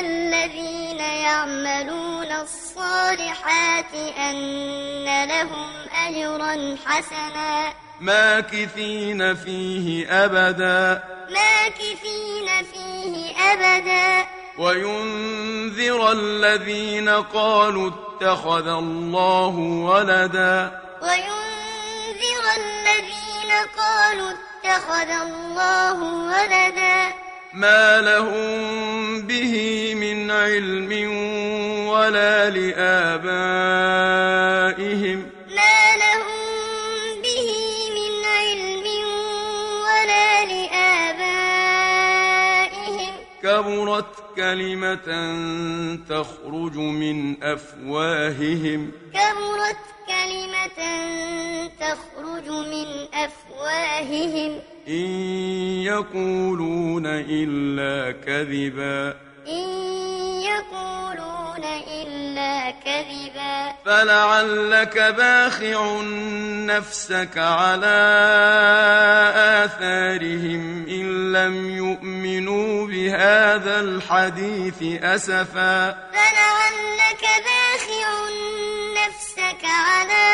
الذين يعملون الصالحات أن لهم أجرا حسنا. ماكثين فيه أبدا. ماكثين فيه أبدا. وينذر الذين قالوا اتخذ الله ولدا. وينذر الذين قالوا اتخذ الله ولدا. ما لهم به من علم ولا لآبائهم ما لهم به من علم ولا لآبائهم كبرت كلمة تخرج من أفواههم كبرت كلمة تخرج من أفواههم. إن يقولون إلا كذبا. إن يقولون إلا كذبا. فلعلك باخع نفسك على آثارهم إن لم يؤمنوا بهذا الحديث أسفا. فلعلك باخع نفسك على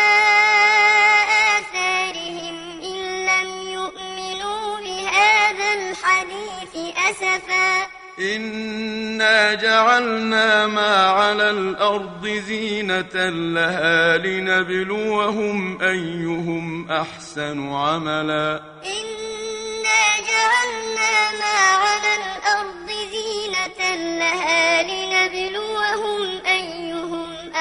آثارهم إن لم يؤمنوا بهذا الحديث أسفا. إنا جعلنا ما على الأرض زينة لها لنبلوهم أيهم أحسن عملا. إنا جعلنا ما على الأرض زينة لها لنبلوهم أيهم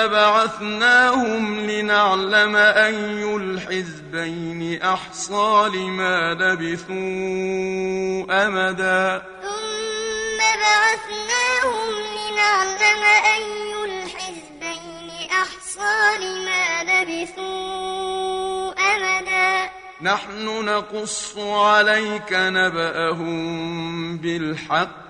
ثم بعثناهم لنعلم أي الحزبين أحصى لما لبثوا أمدا. ثم بعثناهم لنعلم أي الحزبين أحصى لما لبثوا أمدا. نحن نقص عليك نبأهم بالحق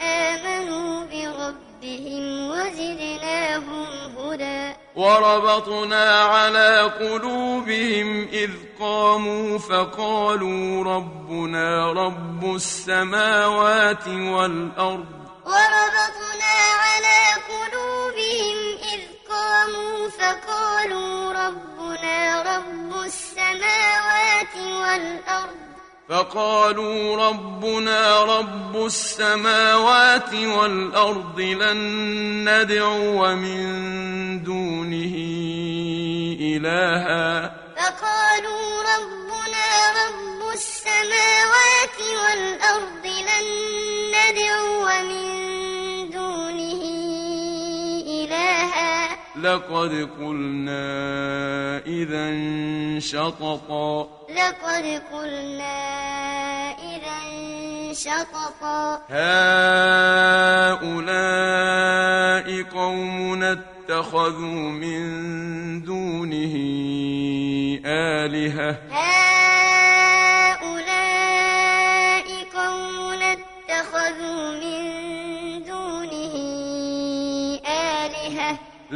آمنوا بربهم وزدناهم وربطنا على قلوبهم إذ قاموا فقالوا ربنا رب السماوات والأرض وربطنا على قلوبهم إذ قاموا فقالوا ربنا رب السماوات والأرض فقالوا ربنا رب السماوات والأرض لن ندعو من دونه إلها. فقالوا ربنا رب السماوات والأرض لن ندعو من دونه إلها. لقد قلنا إذا شططا. لقد قلنا إذا شططا. هؤلاء قومنا اتخذوا من دونه آلهة.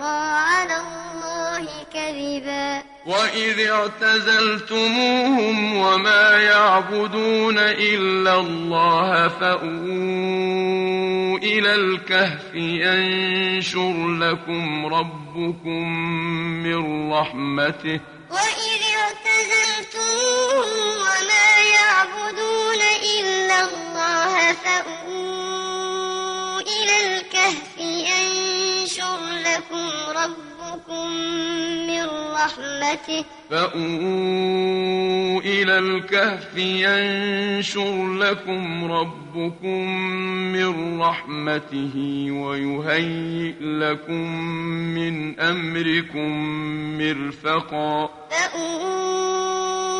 افترى على الله كذبا. وإذ اعتزلتموهم وما يعبدون إلا الله فأووا إلى الكهف ينشر لكم ربكم من رحمته. وإذ اعتزلتموهم وما يعبدون إلا الله فأووا إلى الكهف ينشر لكم ربكم من رحمته. فأووا إلى الكهف ينشر لكم ربكم من رحمته ويهيئ لكم من أمركم مرفقا. فأووا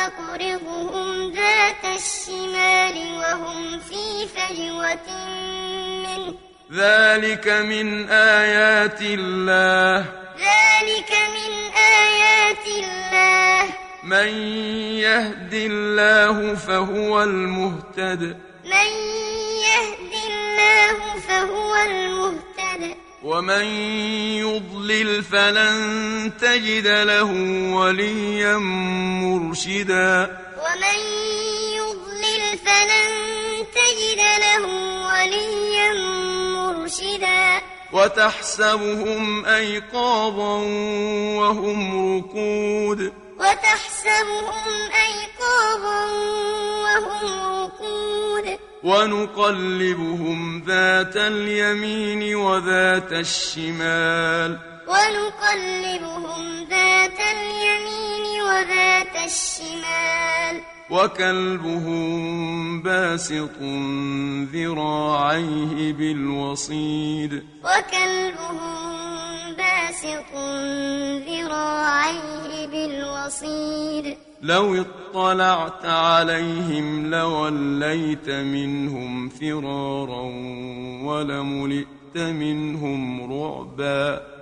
تقرضهم ذات الشمال وهم في فجوة منه. ذلك من آيات الله. ذلك من آيات الله. من يهد الله فهو المهتد. من يهد الله فهو المهتد. ومن يضلل فلن تجد له وليا مرشدا ومن يضلل فلن تجد له وليا مرشدا وتحسبهم أيقاظا وهم ركود وتحسبهم أيقاظا وهم رقود ونقلبهم ذات اليمين وذات الشمال. ونقلبهم ذات اليمين وذات الشمال. وكلبهم باسط ذراعيه بالوصيد. وكلبهم باسط ذراعيه بالوصيد. لو اطلعت عليهم لوليت منهم فرارا ولملئت منهم رعبا.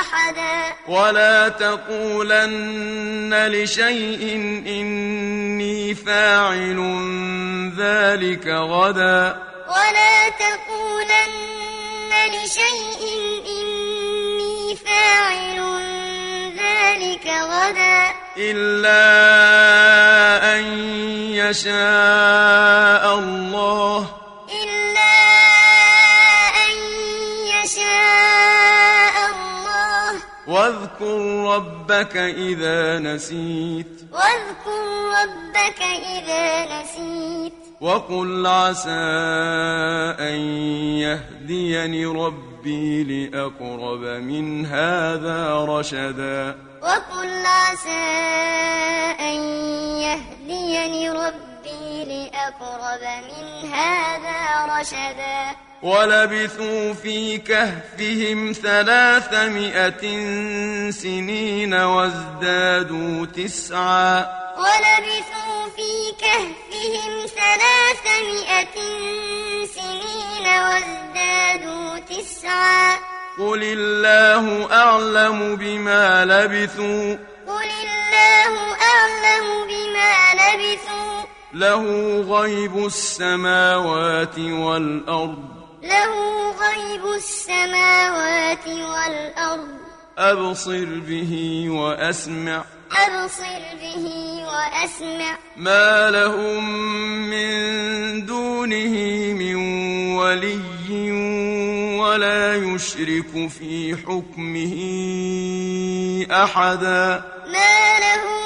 أحدا. ولا تقولن لشيء إني فاعل ذلك غدا. ولا تقولن لشيء إني فاعل ذلك غدا. إلا أن يشاء الله. ربك إذا نسيت. واذكر ربك إذا نسيت. وقل عسى أن يهديني ربي لأقرب من هذا رشدا. وقل عسى أن يهديني ربي لأقرب من هذا رشدا. ولبثوا في كهفهم ثلاثمائة سنين وازدادوا تسعا. ولبثوا في كهفهم ثلاثمائة سنين وازدادوا تسعا. قل الله أعلم بما لبثوا. قل الله أعلم بما لبثوا. له غيب السماوات والأرض. له غيب السماوات والأرض. أبصر به وأسمع. أبصر به وأسمع. ما لهم من دونه من ولي ولا يشرك في حكمه أحدا. ما لهم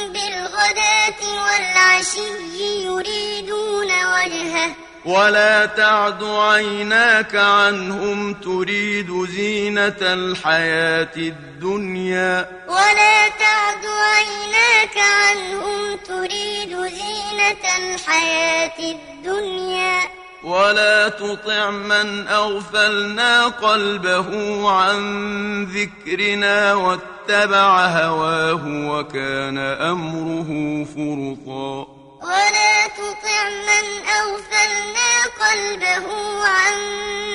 بالغداة والعشي يريدون وجهه. ولا تعد عيناك عنهم تريد زينة الحياة الدنيا. ولا تعد عيناك عنهم تريد زينة الحياة الدنيا. ولا تطع من أغفلنا قلبه عن ذكرنا واتبع هواه وكان أمره فرطا. ولا تطع من أغفلنا قلبه عن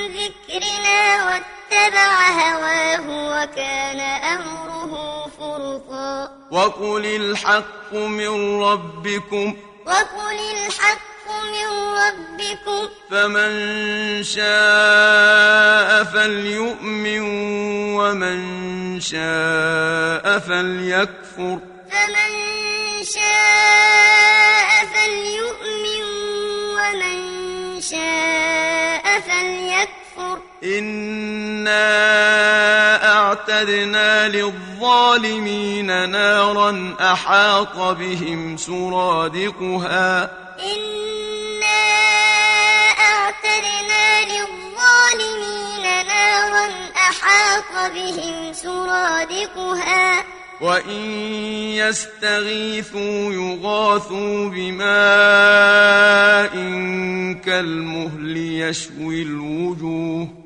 ذكرنا واتبع هواه وكان أمره فرطا. وقل الحق من ربكم. وقل الحق من ربكم. فمن شاء فليؤمن ومن شاء فليكفر. فمن شاء فليؤمن ومن شاء فليكفر. إنا أعتدنا للظالمين نارا أحاط بهم سرادقها إنا أعتدنا للظالمين نارا أحاط بهم سرادقها وإن يستغيثوا يغاثوا بماء كالمهل يشوي الوجوه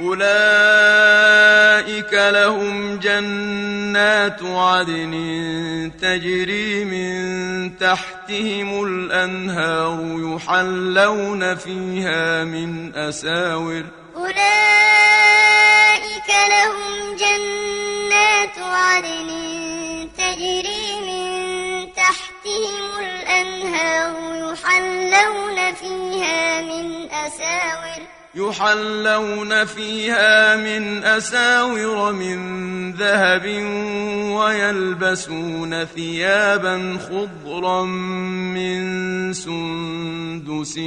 أولئك لهم جنات عدن تجري من تحتهم الأنهار يحلون فيها من أساور أولئك لهم جنات عدن تجري من تحتهم الأنهار يحلون فيها من أساور يحلون فيها من أساور من ذهب ويلبسون ثيابا خضرا من سندس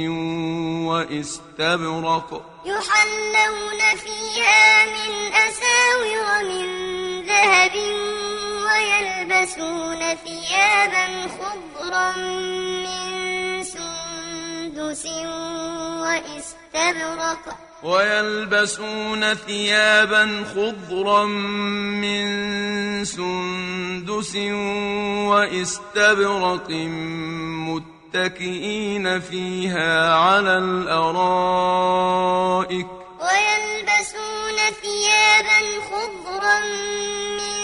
واستبرق. يحلون فيها من أساور من ذهب ويلبسون ثيابا خضرا من سندس واستبرق ويلبسون ثيابا خضرا من سندس واستبرق متكئين فيها على الأرائك. ويلبسون ثيابا خضرا من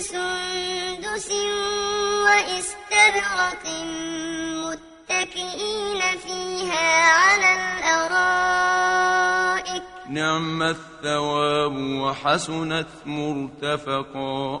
سندس واستبرق متكئين فيها على الأرائك. نعم الثواب وحسنت مرتفقا.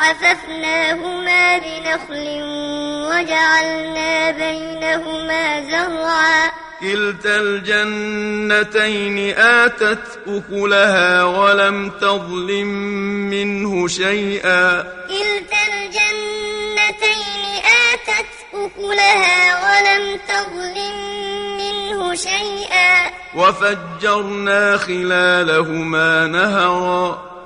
وحففناهما بنخل وجعلنا بينهما زرعا كلتا الجنتين آتت أكلها ولم تظلم منه شيئا كلتا الجنتين آتت أكلها ولم تظلم منه شيئا وفجرنا خلالهما نهرا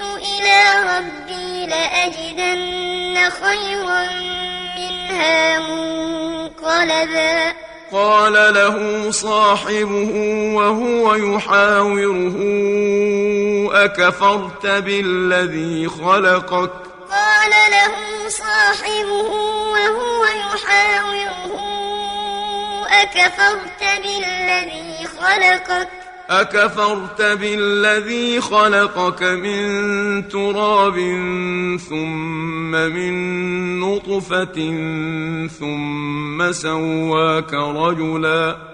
إلى ربي لأجدن خيرا منها منقلبا. قال له صاحبه وهو يحاوره أكفرت بالذي خلقك؟ قال له صاحبه وهو يحاوره أكفرت بالذي خلقك؟ أكفرت بالذي خلقك من تراب ثم من نطفة ثم سواك رجلا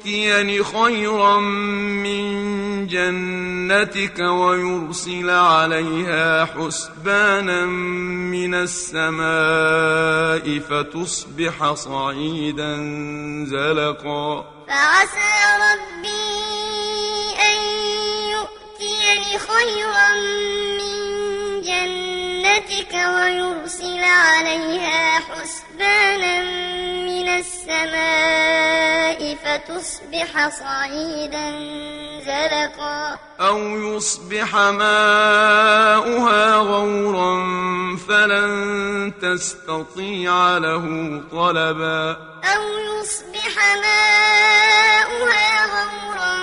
يؤتيني خيرا من جنتك ويرسل عليها حسبانا من السماء فتصبح صعيدا زلقا. فعسى ربي أن يؤتيني خيرا من جنتك ويرسل عليها حسبانا السماء فتصبح صعيدا زلقا. أو يصبح ماؤها غورا فلن تستطيع له طلبا. أو يصبح ماؤها غورا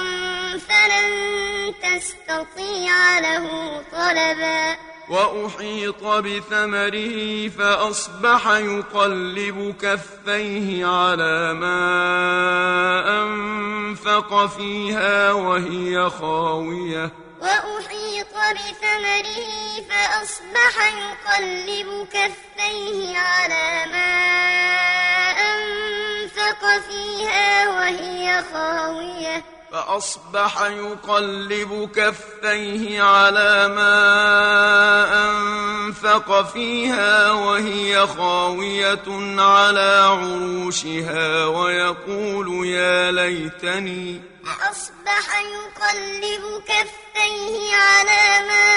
فلن تستطيع له طلبا. وأحيط بثمره فأصبح يقلب كفيه على ما أنفق فيها وهي خاوية. وأحيط بثمره فأصبح يقلب كفيه على ما أنفق فيها وهي خاوية. فأصبح يقلب كفيه على ما أنفق فيها وهي خاوية على عروشها ويقول يا ليتني فأصبح يقلب كفيه على ما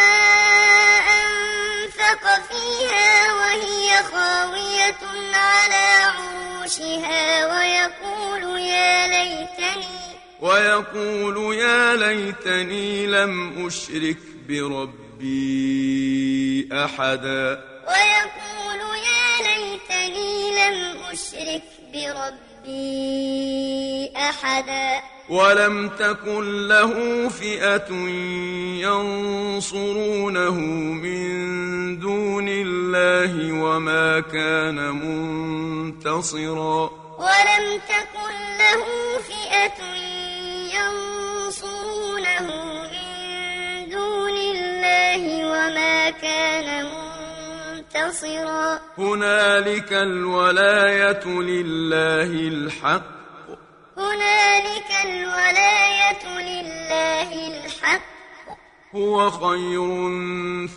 أنفق فيها وهي خاوية على عروشها ويقول يا ليتني ويقول يا ليتني لم أشرك بربي أحدا. ويقول يا ليتني لم أشرك بربي أحدا. ولم تكن له فئة ينصرونه من دون الله وما كان منتصرا. ولم تكن له فئة ينصرونه من دون الله وما كان منتصرا. هنالك الولاية لله الحق. هنالك الولاية لله الحق. هو خير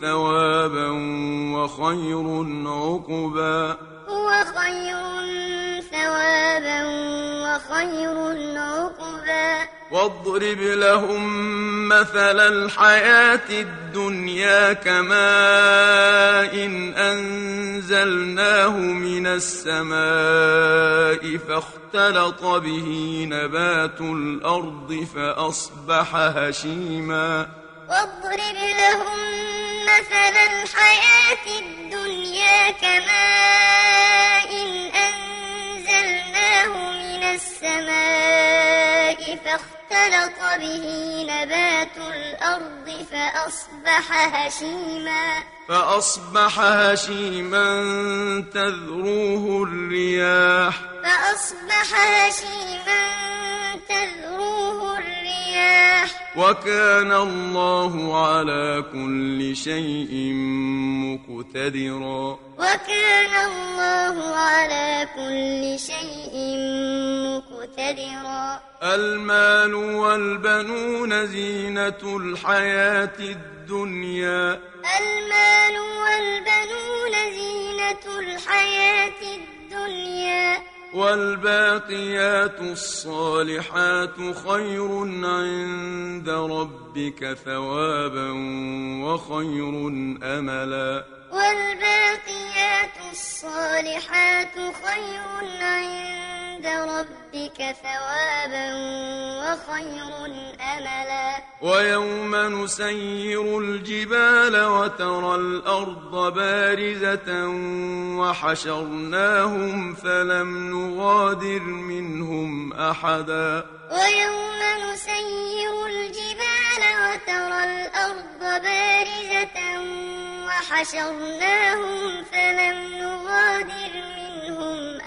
ثوابا وخير عقبا. هو خير ثوابا وخير عقبا. واضرب لهم مثل الحياة الدنيا كماء إن أنزلناه من السماء فاختلط به نبات الأرض فأصبح هشيما. واضرب لهم مثل الحياة الدنيا كماء إن أنزلناه من السماء فاختلط به نبات الأرض فأصبح هشيما. فأصبح هشيما تذروه الرياح. فأصبح هشيما تذروه الرياح. وكان الله على كل شيء مقتدرا. وكان الله على كل شيء مقتدرا. المال والبنون زينة الحياة الدنيا. المال والبنون زينة الحياة الدنيا. والباقيات الصالحات خير عند ربك ثوابا وخير أملا. والباقيات الصالحات خير عند ربك ثوابا وخير أملا. ويوم نسير الجبال وترى الأرض بارزة وحشرناهم فلم نغادر منهم أحدا. ويوم نسير الجبال وترى الأرض بارزة وحشرناهم فلم نغادر منهم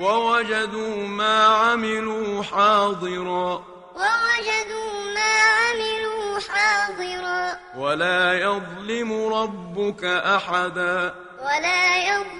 ووجدوا ما عملوا حاضرا. ووجدوا ما عملوا حاضرا. ولا يظلم ربك أحدا. ولا يظلم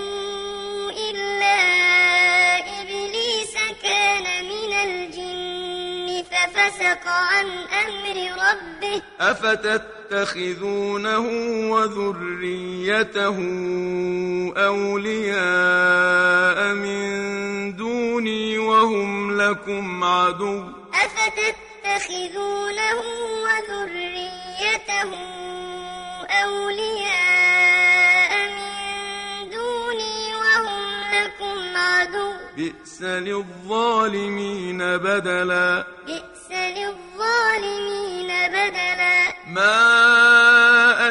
ففسق عن أمر ربه؟ أفتتخذونه وذريته أولياء من دوني وهم لكم عدو. أفتتخذونه وذريته أولياء من دوني وهم لكم عدو. بئس للظالمين بدلا. بئس للظالمين بدلا. ما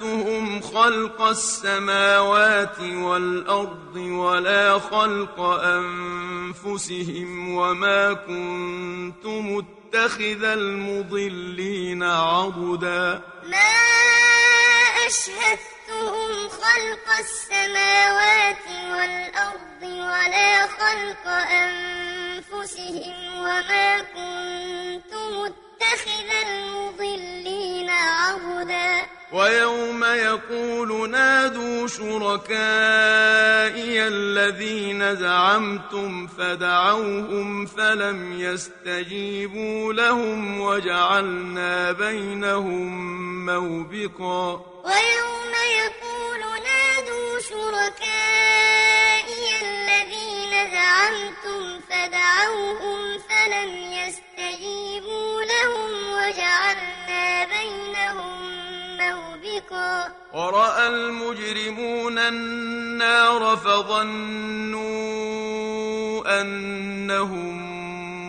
أشهدتهم خلق السماوات والأرض ولا خلق أنفسهم وما كنت متخذ المضلين عضدا ما أشهدتهم خلق السماوات والأرض ولا خلق أنفسهم وما كنت متخذ المضلين عضدا ويوم يقول نادوا شركائي الذين زعمتم فدعوهم فلم يستجيبوا لهم وجعلنا بينهم موبقا. ويوم يقول نادوا شركائي الذين زعمتم فدعوهم فلم يستجيبوا وجعلنا بينهم موبقا. ورأى المجرمون النار فظنوا أنهم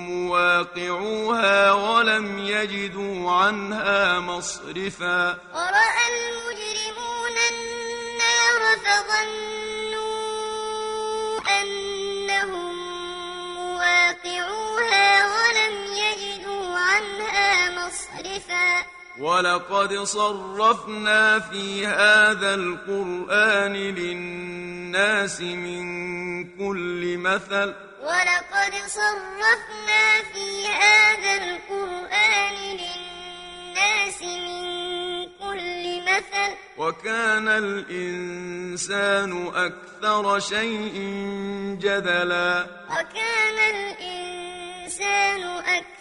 مواقعوها ولم يجدوا عنها مصرفا. ورأى المجرمون النار فظنوا أنهم مواقعوها مصرفا. ولقد صرفنا في هذا القرآن للناس من كل مثل. ولقد صرفنا في هذا القرآن للناس من كل مثل. وكان الإنسان أكثر شيء جدلا. وكان الإنسان أكثر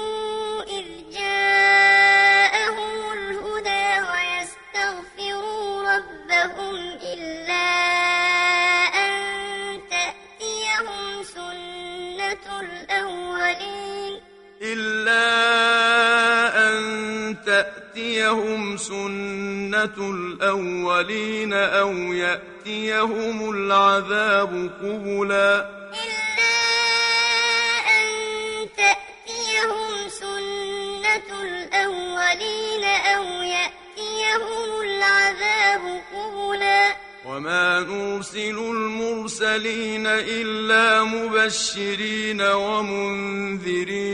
ربهم إلا أن تأتيهم سنة الأولين. إلا أن تأتيهم سنة الأولين أو يأتيهم العذاب قبلا. وما نرسل المرسلين إلا مبشرين ومنذرين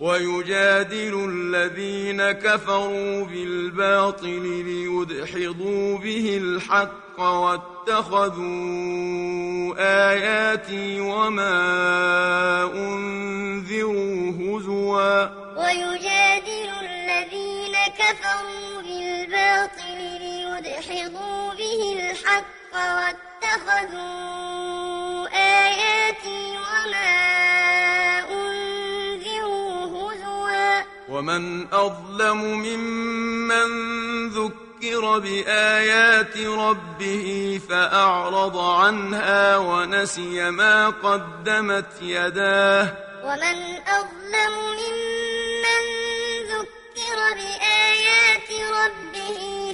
ويجادل الذين كفروا بالباطل ليدحضوا به الحق واتخذوا آياتي وما أنذروا هزوا. ويجادل الذين كفروا بالباطل ليدحضوا به الحق واتخذوا آياتي وما أنذروا ومن أظلم ممن ذكر بآيات ربه فأعرض عنها ونسي ما قدمت يداه. ومن أظلم ممن ذكر بآيات ربه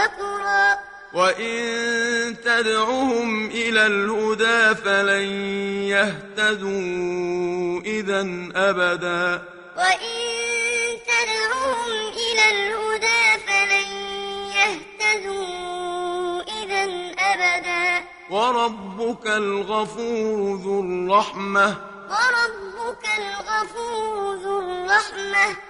وقرا وإن تدعهم إلى الهدى فلن يهتدوا إذا أبدا وإن تدعوهم إلى الهدى فلن يهتدوا إذا أبدا وربك الغفور ذو الرحمة وربك الغفور ذو الرحمة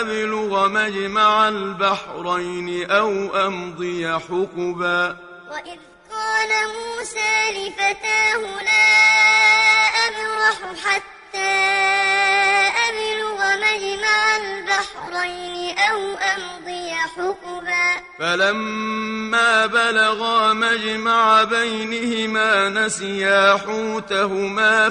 أبلغ مجمع البحرين أو أمضي حقبا. وإذ قال موسى لفتاه لا أبرح حتى أبلغ مجمع البحرين أو أمضي حقبا. فلما بلغا مجمع بينهما نسيا حوتهما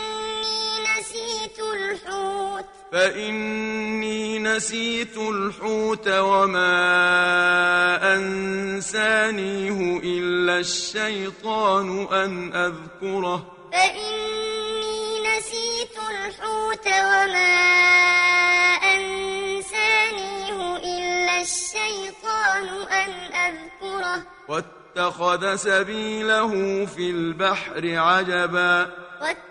الحوت. فإني نسيت الحوت وما أنسانيه إلا الشيطان أن أذكره. فإني نسيت الحوت وما أنسانيه إلا الشيطان أن أذكره. واتخذ سبيله في البحر عجبا. واتخذ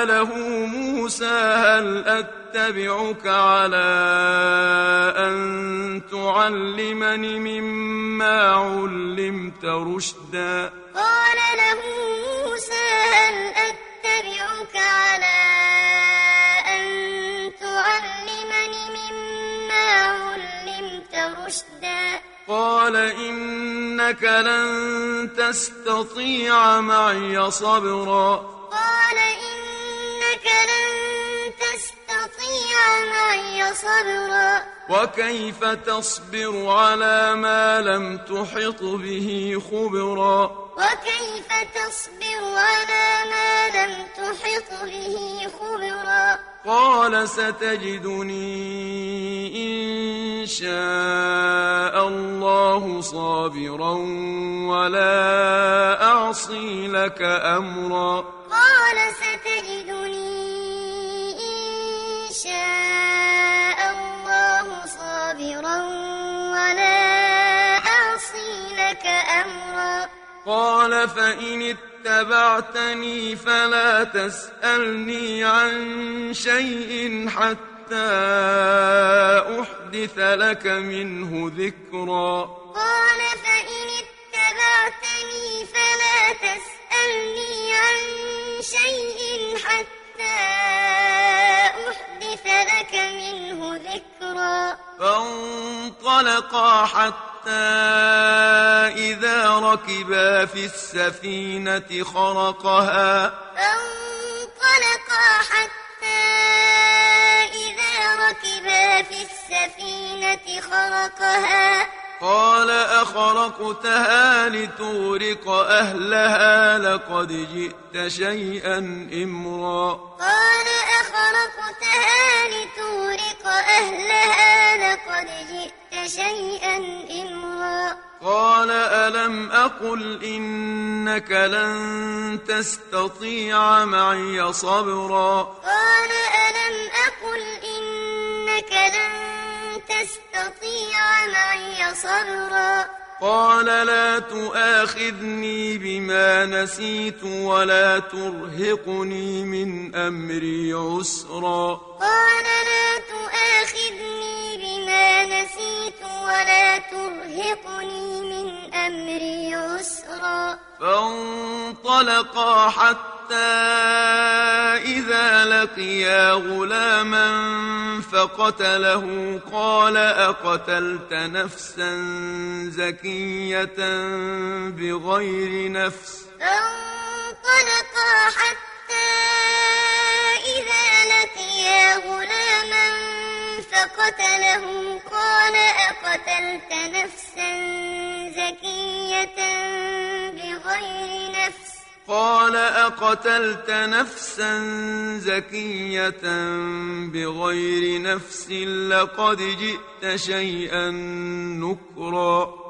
قال له موسى هل أتبعك على أن تعلمني مما علمت رشدا؟ قال له موسى هل أتبعك على أن تعلمني مما علمت رشدا؟ قال إنك لن تستطيع معي صبرا. قال إنك لن معي صبرا وكيف تصبر على ما لم تحط به خبرا؟ وكيف تصبر على ما لم تحط به خبرا؟ قال ستجدني إن شاء الله صابرا ولا أعصي لك أمرا. قال ستجدني شاء الله صابرا ولا أعصي لك أمرا. قال فإن اتبعتني فلا تسألني عن شيء حتى أحدث لك منه ذكرا. قال فإن اتبعتني فلا تسألني عن شيء حتى أحدث لك منه ذكرا؟ فانطلقا حتى إذا ركبا في السفينة خرقها. فانطلقا حتى إذا ركبا في السفينة خرقها. قال أخرقتها لتغرق أهلها لقد جئت شيئا إمرا. قال أخرقتها لتغرق أهلها لقد جئت شيئا إمرا. قال ألم أقل إنك لن تستطيع معي صبرا. قال ألم أقل إنك لن تستطيع معي صبرا قال لا تؤاخذني بما نسيت ولا ترهقني من أمري عسرا. قال لا تؤاخذني بما نسيت ولا ترهقني من أمري عسرا فانطلقا حتى إذا لقيا غلاما فقتله قال أقتلت نفسا زكية بغير نفس؟ فانطلقا حتى إذا لقيا غلاما فقتله قال أقتلت نفسا زكية بغير نفس؟ قال أقتلت نفسا زكية بغير نفس لقد جئت شيئا نكرا.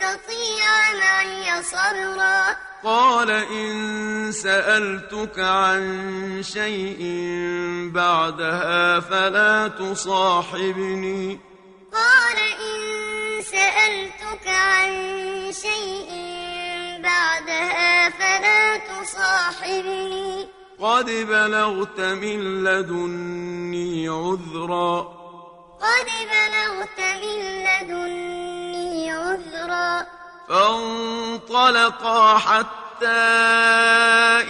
تستطيع معي صبرا قال إن سألتك عن شيء بعدها فلا تصاحبني. قال إن سألتك عن شيء بعدها فلا تصاحبني. قد بلغت من لدني عذرا. قد بلغت من لدني عذرا فانطلقا حتى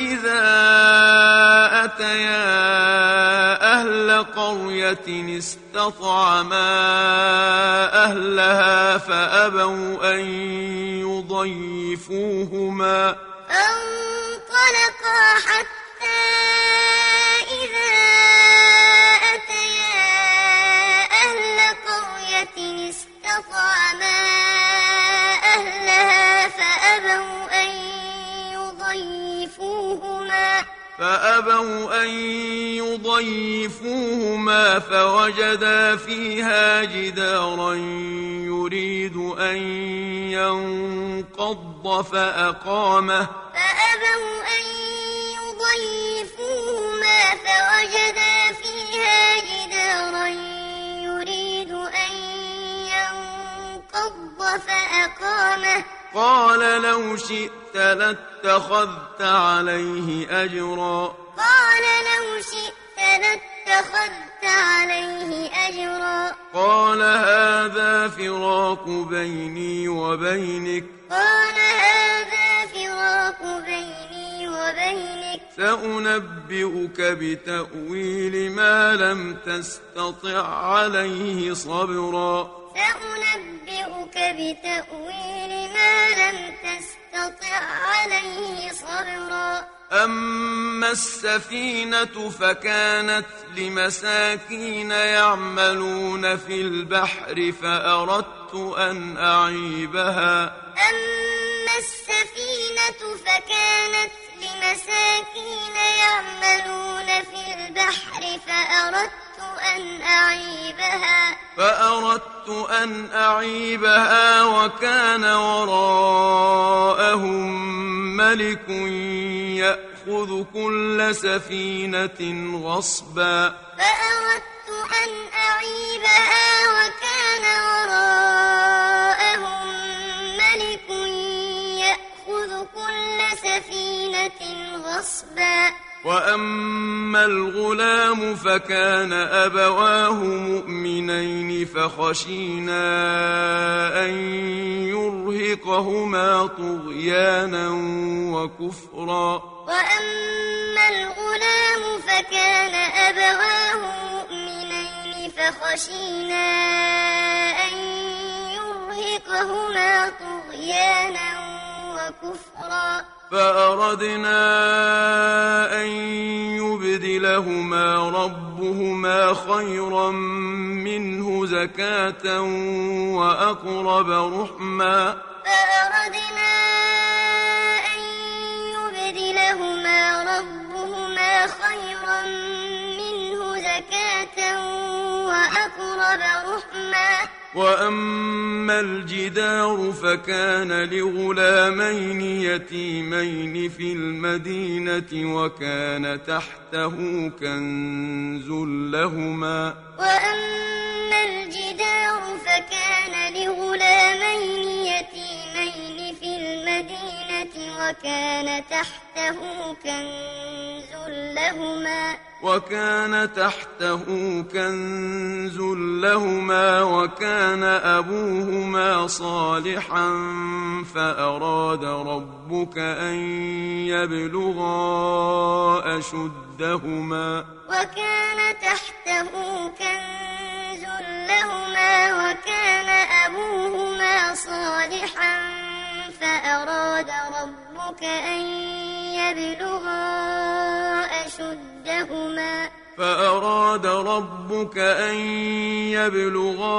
إذا أتيا أهل قرية استطعما أهلها فأبوا أن يضيفوهما. فانطلقا حتى إذا أتيا أهل قرية استطعما يضيفوهما. فأبوا أن يضيفوهما فوجدا فيها جدارا يريد أن ينقض فأقامه. فأبوا أن يضيفوهما فوجدا فيها جدارا يريد أن ينقض فأقامه. قال لو شئت لاتخذت عليه أجرا. قال لو شئت لاتخذت عليه أجرا. قال هذا فراق بيني وبينك. قال هذا فراق بيني وبينك. سأنبئك بتأويل ما لم تستطع عليه صبرا. سأنبئك بتأويل ما لم تستطع عليه صبرا. أما السفينة فكانت لمساكين يعملون في البحر فأردت أن أعيبها. أما السفينة فكانت لمساكين يعملون في البحر فأردت أن أعيبها. فأردت أن أعيبها وكان وراءهم ملك يأخذ كل سفينة غصبا. فأردت أن أعيبها وكان وراءهم ملك يأخذ كل سفينة غصبا. وأما الغلام فكان أبواه مؤمنين فخشينا أن يرهقهما طغيانا وكفرا وأما الغلام فكان أبواه مؤمنين فخشينا أن يرهقهما طغيانا وكفرا فأردنا أن يبدلهما ربهما خيرا منه زكاة وأقرب رحما. فأردنا أن يبدلهما ربهما خيرا منه زكاة وأقرب رحما وأما الجدار فكان لغلامين يتيمين في المدينة وكان تحته كنز لهما. وأما الجدار فكان لغلامين يتيمين في المدينة وكان تحته كنز لهما. وكان تحته كنز لهما وكان أبوهما صالحا فأراد ربك أن يبلغا أشدهما. وكان تحته كنز لهما وكان أبوهما صالحا فأراد ربك أن يبلغا أشدهما. فأراد ربك أن يبلغا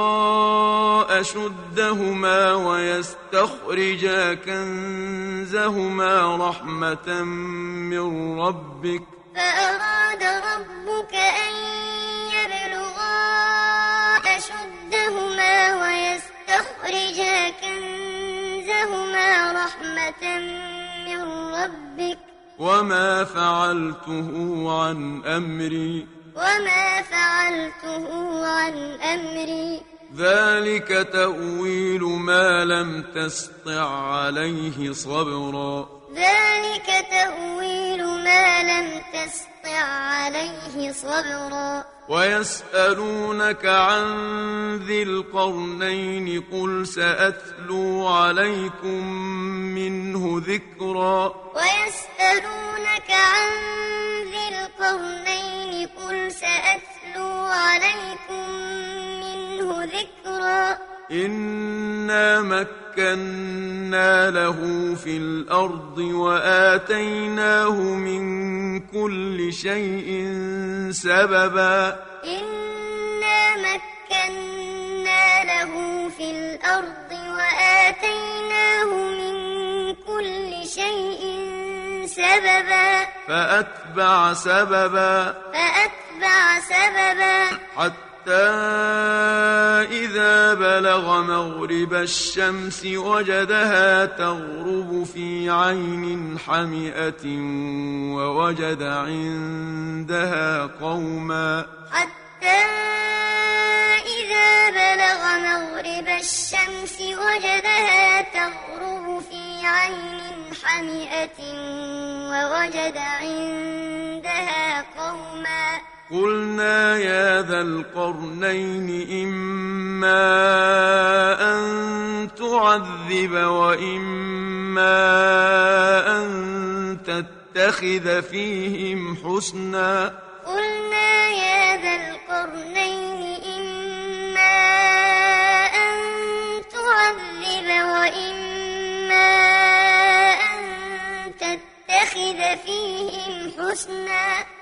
أشدهما ويستخرجا كنزهما رحمة من ربك فأراد ربك أن يبلغا أشدهما ويستخرجا كنزهما رحمة من ربك وما فعلته عن أمري. وما فعلته عن أمري. ذلك تأويل ما لم تسطع عليه صبرا. ذلك تأويل ما لم تسطع عليه صبرا. ويسألونك عن ذي القرنين قل سأتلو عليكم منه ذكرا. ويسألونك عن ذي القرنين قل سأتلو عليكم منه ذكرا. إنا مكنا له في الأرض وآتيناه من كل شيء سببا إنا مكنا له في الأرض وآتيناه من كل شيء سببا فأتبع سببا فأتبع سببا حتى إذا بلغ مغرب الشمس وجدها تغرب في عين حمئة ووجد عندها قوما حتى إذا بلغ مغرب الشمس وجدها تغرب في عين حمئة ووجد عندها قوما قلنا يا ذا القرنين إما أن تعذب وإما أن تتخذ فيهم حسنا. قلنا يا ذا القرنين إما أن تعذب وإما أن تتخذ فيهم حسنا.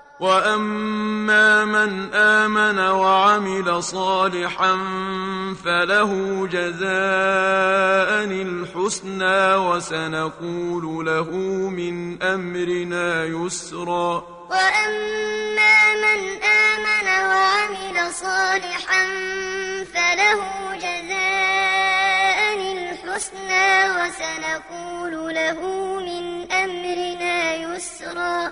وأما من آمن وعمل صالحا فله جزاء الحسنى وسنقول له من أمرنا يسرا وأما من آمن وعمل صالحا فله جزاء الحسنى وسنقول له من أمرنا يسرا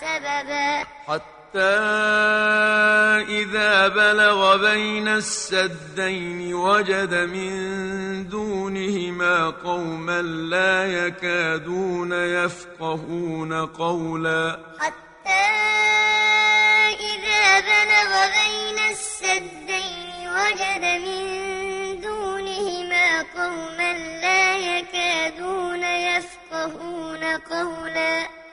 سببا. حتى إذا بلغ بين السدين وجد من دونهما قوما لا يكادون يفقهون قولا. حتى إذا بلغ بين السدين وجد من دونهما قوما لا يكادون يفقهون قولا.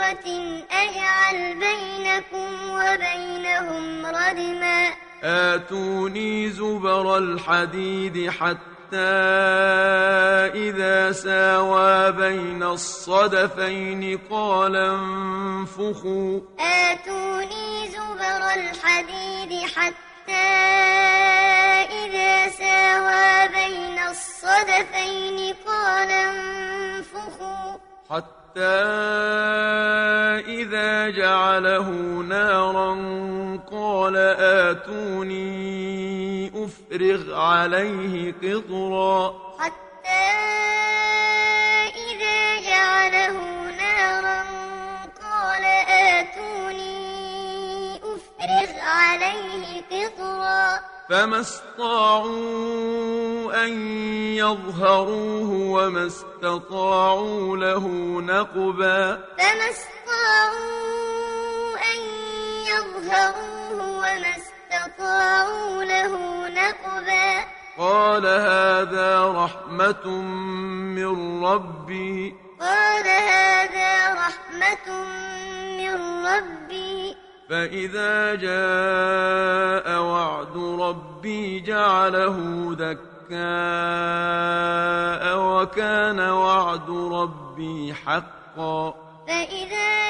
بقوة أجعل بينكم وبينهم ردما آتوني زبر الحديد حتى إذا ساوى بين الصدفين قال انفخوا. آتوني زبر الحديد حتى إذا ساوى بين الصدفين قال انفخوا. حتى إذا جعله نارا قال آتوني أفرغ عليه قطرا حتى إذا جعله نارا قال آتوني أفرغ عليه قطرا فما استطاعوا أن يظهروه وما استطاعوا له نقبا فما استطاعوا أن يظهروه وما استطاعوا له نقبا قال هذا رحمة من ربي قال هذا رحمة من ربي فإذا جاء وعد ربي جعله دكاء وكان وعد ربي حقا فإذا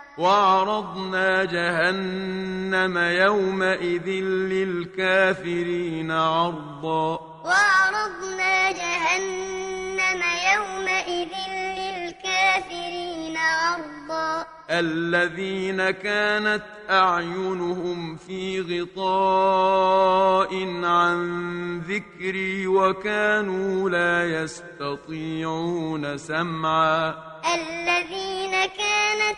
وعرضنا جهنم يومئذ للكافرين عرضا. وعرضنا جهنم يومئذ للكافرين عرضا. الذين كانت أعينهم في غطاء عن ذكري وكانوا لا يستطيعون سمعا. الذين كانت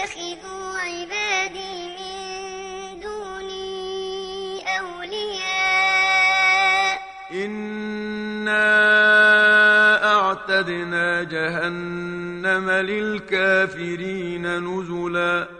أن يتخذوا عبادي من دوني أولياء. إنا أعتدنا جهنم للكافرين نزلا.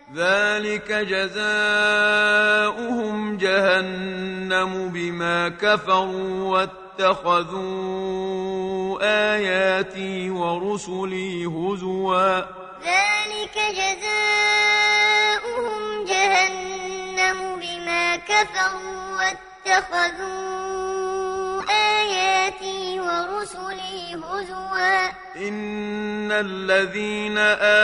ذلك جزاؤهم جهنم بما كفروا واتخذوا آياتي ورسلي هزوا. ذلك جزاؤهم جهنم بما كفروا واتخذوا آياتي ورسلي هزوا. إن الذين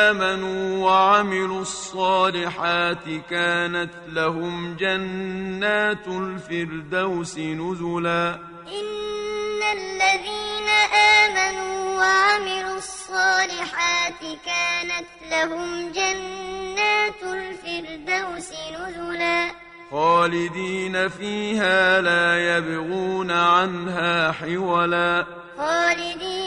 آمنوا وعملوا الصالحات كانت لهم جنات الفردوس نزلا. إن الذين آمنوا وعملوا الصالحات كانت لهم جنات الفردوس نزلا. خالدين فيها لا يبغون عنها حولا. خالدين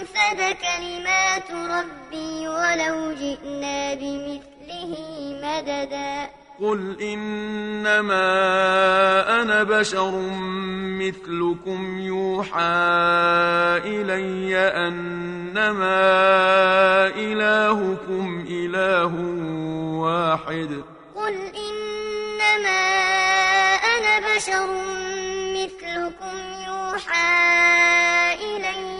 كلمات ربي ولو جئنا بمثله مددا. قل إنما أنا بشر مثلكم يوحى إلي أنما إلهكم إله واحد. قل إنما أنا بشر مثلكم يوحى إلي